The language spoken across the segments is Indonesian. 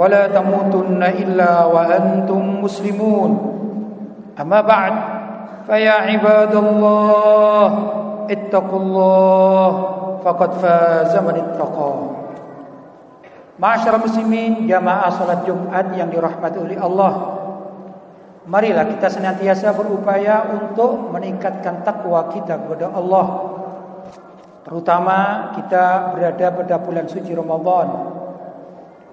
ولا تموتن إلا وأنتم مسلمون أما بعد فيا عباد الله اتقوا الله فقد فاز من اتقى Masyarakat muslimin jamaah salat Jumat yang dirahmati oleh Allah Marilah kita senantiasa berupaya untuk meningkatkan takwa kita kepada Allah Terutama kita berada pada bulan suci Ramadan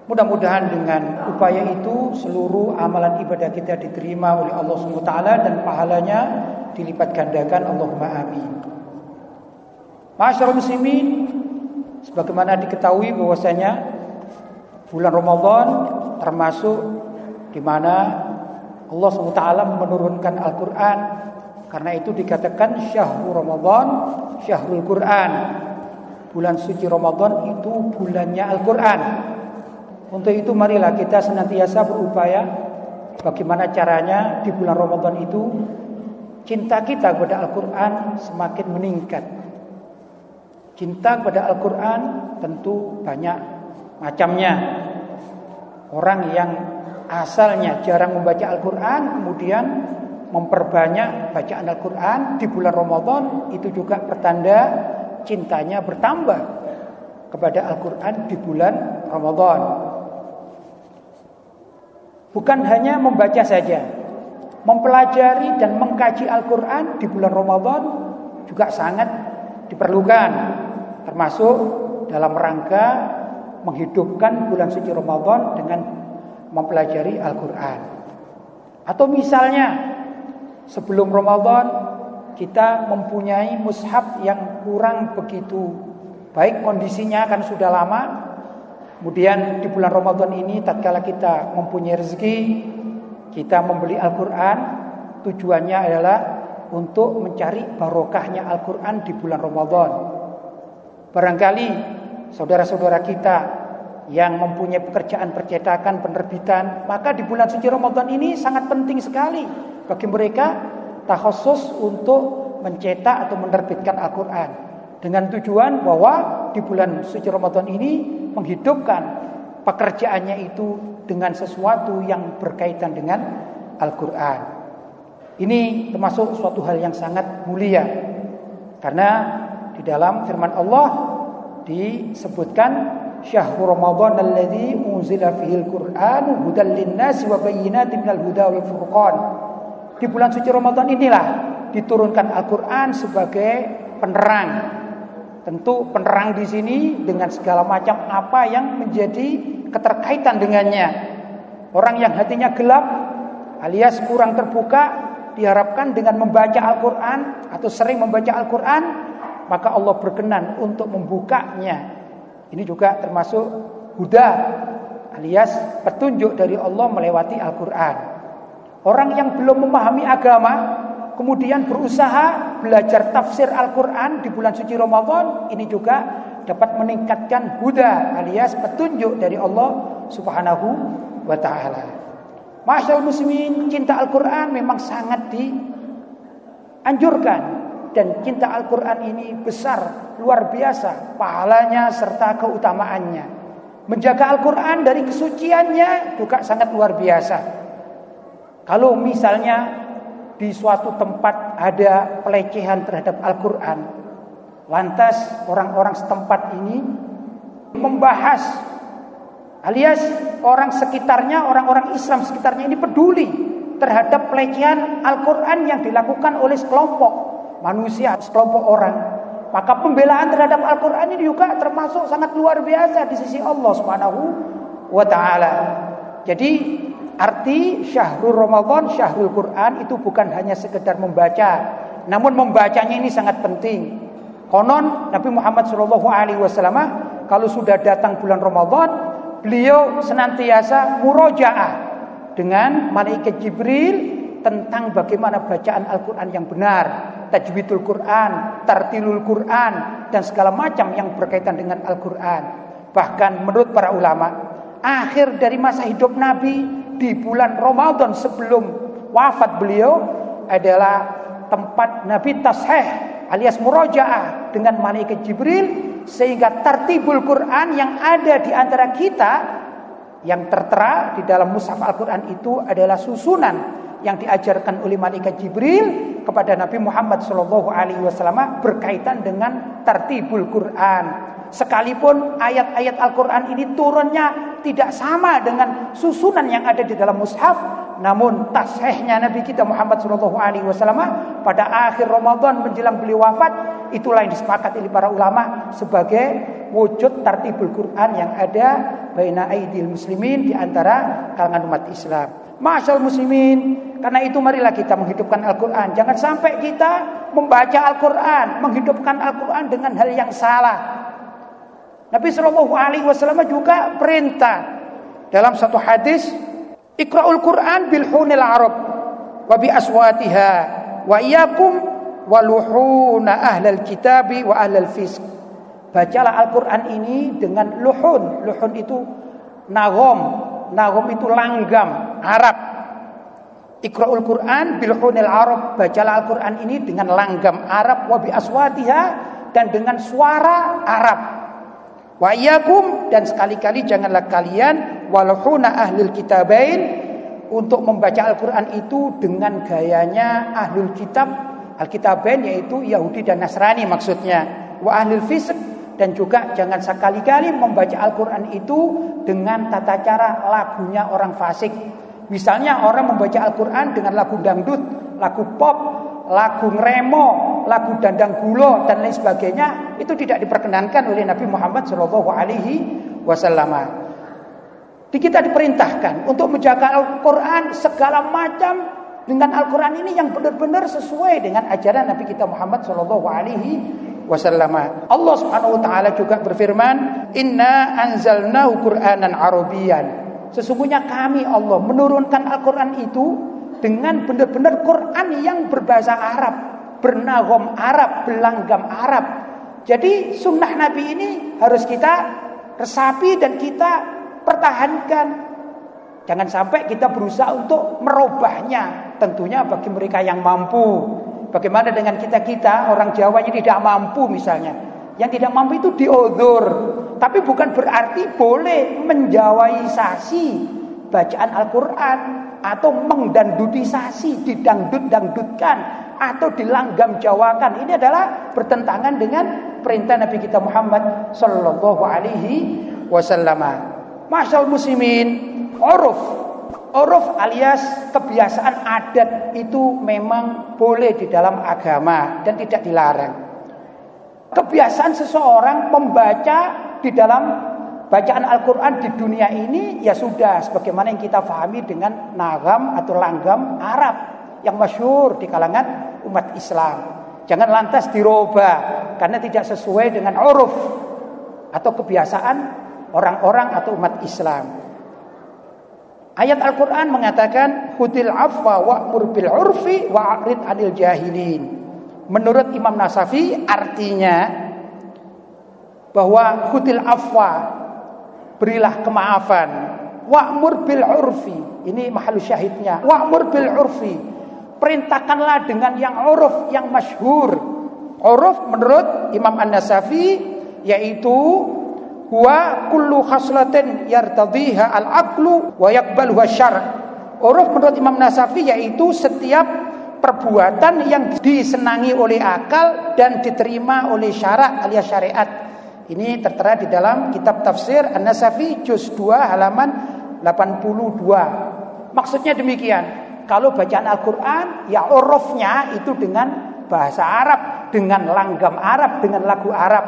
Mudah-mudahan dengan upaya itu seluruh amalan ibadah kita diterima oleh Allah SWT dan pahalanya dilipat gandakan Allahumma amin. Masyarakat muslimin, sebagaimana diketahui bahwasanya bulan Ramadan termasuk di mana Allah SWT menurunkan Al-Quran karena itu dikatakan syahrul Ramadan, syahrul Quran. Bulan suci Ramadan itu bulannya Al-Quran. Untuk itu marilah kita senantiasa berupaya bagaimana caranya di bulan Ramadan itu cinta kita kepada Al-Quran semakin meningkat. Cinta kepada Al-Quran tentu banyak macamnya. Orang yang asalnya jarang membaca Al-Quran kemudian memperbanyak bacaan Al-Quran di bulan Ramadan itu juga pertanda cintanya bertambah kepada Al-Quran di bulan Ramadan. Bukan hanya membaca saja, mempelajari dan mengkaji Al-Quran di bulan Ramadan juga sangat diperlukan, termasuk dalam rangka menghidupkan bulan suci Ramadan dengan mempelajari Al-Quran. Atau misalnya sebelum Ramadan kita mempunyai mushaf yang kurang begitu baik kondisinya kan sudah lama Kemudian di bulan Ramadan ini tatkala kita mempunyai rezeki, kita membeli Al-Qur'an, tujuannya adalah untuk mencari barokahnya Al-Qur'an di bulan Ramadan. Barangkali saudara-saudara kita yang mempunyai pekerjaan percetakan, penerbitan, maka di bulan suci Ramadan ini sangat penting sekali bagi mereka takhusus untuk mencetak atau menerbitkan Al-Qur'an dengan tujuan bahwa di bulan suci Ramadan ini menghidupkan pekerjaannya itu dengan sesuatu yang berkaitan dengan Al-Quran. Ini termasuk suatu hal yang sangat mulia. Karena di dalam firman Allah disebutkan syahrul Ramadan alladzi unzila fihil Qur'an hudal linnasi wa bayyinatin minal huda wal furqan. Di bulan suci Ramadan inilah diturunkan Al-Qur'an sebagai penerang Tentu penerang di sini dengan segala macam apa yang menjadi keterkaitan dengannya. Orang yang hatinya gelap alias kurang terbuka diharapkan dengan membaca Al-Qur'an atau sering membaca Al-Qur'an maka Allah berkenan untuk membukanya. Ini juga termasuk huda alias petunjuk dari Allah melewati Al-Qur'an. Orang yang belum memahami agama kemudian berusaha belajar tafsir Al-Quran di bulan suci Ramadan, ini juga dapat meningkatkan huda alias petunjuk dari Allah Subhanahu wa taala. Masyaallah muslimin, cinta Al-Quran memang sangat dianjurkan dan cinta Al-Quran ini besar, luar biasa pahalanya serta keutamaannya. Menjaga Al-Quran dari kesuciannya juga sangat luar biasa. Kalau misalnya di suatu tempat ada pelecehan terhadap Al-Quran. Lantas orang-orang setempat ini membahas alias orang sekitarnya, orang-orang Islam sekitarnya ini peduli terhadap pelecehan Al-Quran yang dilakukan oleh sekelompok manusia, sekelompok orang. Maka pembelaan terhadap Al-Quran ini juga termasuk sangat luar biasa di sisi Allah Subhanahu wa taala. Jadi arti syahrul Ramadan, syahrul Quran itu bukan hanya sekedar membaca, namun membacanya ini sangat penting. Konon Nabi Muhammad Shallallahu alaihi wasallam kalau sudah datang bulan Ramadan, beliau senantiasa murojaah dengan malaikat Jibril tentang bagaimana bacaan Al-Quran yang benar, tajwidul Quran, tartilul Quran, dan segala macam yang berkaitan dengan Al-Quran. Bahkan menurut para ulama, akhir dari masa hidup Nabi di bulan Ramadan sebelum wafat beliau adalah tempat Nabi tasheh alias murojaah dengan malaikat Jibril sehingga tartibul Quran yang ada di antara kita yang tertera di dalam mushaf Al-Quran itu adalah susunan yang diajarkan oleh malaikat Jibril kepada Nabi Muhammad Wasallam berkaitan dengan tertibul Quran. Sekalipun ayat-ayat Al-Quran ini turunnya tidak sama dengan susunan yang ada di dalam mushaf, namun tasihnya Nabi kita Muhammad Wasallam pada akhir Ramadan menjelang beliau wafat, itulah yang disepakati oleh para ulama sebagai wujud tertibul Quran yang ada baina aidil muslimin di antara kalangan umat Islam. Masyal muslimin, karena itu marilah kita menghidupkan Al-Quran. Jangan sampai kita membaca Al-Quran, menghidupkan Al-Quran dengan hal yang salah. Nabi Shallallahu Alaihi Wasallam juga perintah dalam satu hadis, Iqra'ul Quran bil hunil Arab wa bi aswatiha wa iyakum wa luhuna ahlal kitabi wa ahlal fisq. Bacalah Al-Quran ini dengan luhun. Luhun itu nagom. Nagom itu langgam Arab. Iqra'ul Quran bilhunil Arab. Bacalah Al-Quran ini dengan langgam Arab wabi aswatiha dan dengan suara Arab. Wa iyakum dan sekali-kali janganlah kalian walhuna ahlul kitabain untuk membaca Al-Quran itu dengan gayanya ahlul kitab Al-kitabain yaitu Yahudi dan Nasrani maksudnya wa ahlul fisq dan juga jangan sekali-kali membaca Al-Quran itu dengan tata cara lagunya orang fasik. Misalnya orang membaca Al-Quran dengan lagu dangdut, lagu pop, lagu ngremo, lagu dandang gulo dan lain sebagainya itu tidak diperkenankan oleh Nabi Muhammad Shallallahu Alaihi Wasallam. Di kita diperintahkan untuk menjaga Al-Quran segala macam dengan Al-Quran ini yang benar-benar sesuai dengan ajaran Nabi kita Muhammad Shallallahu Alaihi wasallam. Allah Subhanahu wa taala juga berfirman, "Inna anzalnahu Qur'anan Arabiyyan." Sesungguhnya kami Allah menurunkan Al-Qur'an itu dengan benar-benar Quran yang berbahasa Arab, bernagom Arab, belanggam Arab. Jadi sunnah Nabi ini harus kita resapi dan kita pertahankan. Jangan sampai kita berusaha untuk merubahnya. Tentunya bagi mereka yang mampu. Bagaimana dengan kita-kita orang Jawa yang tidak mampu misalnya. Yang tidak mampu itu diodur. Tapi bukan berarti boleh menjawaisasi bacaan Al-Quran. Atau mengdandudisasi, didangdut-dangdutkan. Atau dilanggam jawakan. Ini adalah bertentangan dengan perintah Nabi kita Muhammad Sallallahu Alaihi Wasallam. Masyal muslimin, uruf Uruf alias kebiasaan adat itu memang boleh di dalam agama dan tidak dilarang. Kebiasaan seseorang membaca di dalam bacaan Al-Quran di dunia ini ya sudah sebagaimana yang kita pahami dengan nagam atau langgam Arab yang masyur di kalangan umat Islam. Jangan lantas dirubah karena tidak sesuai dengan uruf atau kebiasaan orang-orang atau umat Islam. Ayat Al-Quran mengatakan Hudil afwa wa'mur bil urfi wa'rid anil jahilin Menurut Imam Nasafi artinya Bahwa hudil afwa Berilah kemaafan Wa'mur bil urfi Ini mahal syahidnya Wa'mur bil urfi Perintahkanlah dengan yang uruf Yang masyhur Uruf menurut Imam An-Nasafi Yaitu Wa kullu khaslatin yartadhiha al-aqlu wa yaqbaluha syar'. Uruf menurut Imam Nasafi yaitu setiap perbuatan yang disenangi oleh akal dan diterima oleh syarak alias syariat. Ini tertera di dalam kitab tafsir An-Nasafi juz 2 halaman 82. Maksudnya demikian, kalau bacaan Al-Quran ya urufnya itu dengan bahasa Arab, dengan langgam Arab, dengan lagu Arab.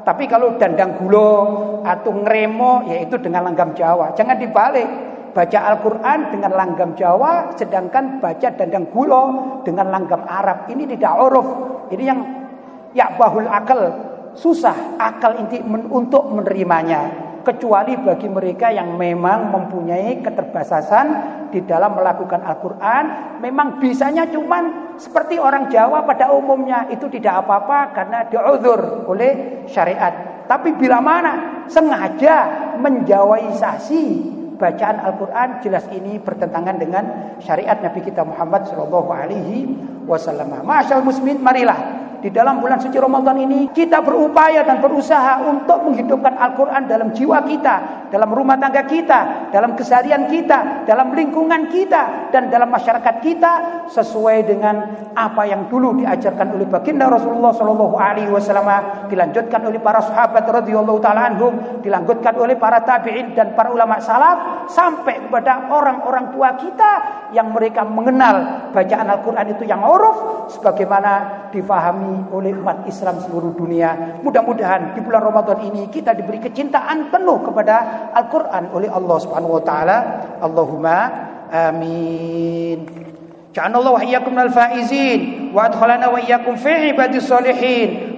Tapi kalau dandang gulo atau ngremo yaitu dengan langgam Jawa. Jangan dibalik. Baca Al-Quran dengan langgam Jawa sedangkan baca dandang gulo dengan langgam Arab. Ini tidak uruf. Ini yang ya bahul akal susah akal inti untuk menerimanya kecuali bagi mereka yang memang mempunyai keterbatasan di dalam melakukan Al-Qur'an, memang bisanya cuman seperti orang Jawa pada umumnya itu tidak apa-apa karena diudzur oleh syariat. Tapi bila mana sengaja menjawaisasi bacaan Al-Quran jelas ini bertentangan dengan syariat Nabi kita Muhammad Shallallahu Alaihi Wasallam. Masyaallah muslimin marilah di dalam bulan suci Ramadan ini kita berupaya dan berusaha untuk menghidupkan Al-Quran dalam jiwa kita, dalam rumah tangga kita, dalam keseharian kita, dalam lingkungan kita, dan dalam masyarakat kita sesuai dengan apa yang dulu diajarkan oleh baginda Rasulullah Shallallahu Alaihi Wasallam, dilanjutkan oleh para sahabat radhiyallahu taala anhum, dilanjutkan oleh para tabiin dan para ulama salaf sampai kepada orang-orang tua kita yang mereka mengenal bacaan Al-Quran itu yang uruf sebagaimana difahami dicintai oleh umat Islam seluruh dunia. Mudah-mudahan di bulan Ramadan ini kita diberi kecintaan penuh kepada Al-Qur'an oleh Allah Subhanahu wa taala. Allahumma amin. Ja'alallahu wa iyyakum minal faizin wa adkhalana wa iyyakum fi ibadis solihin.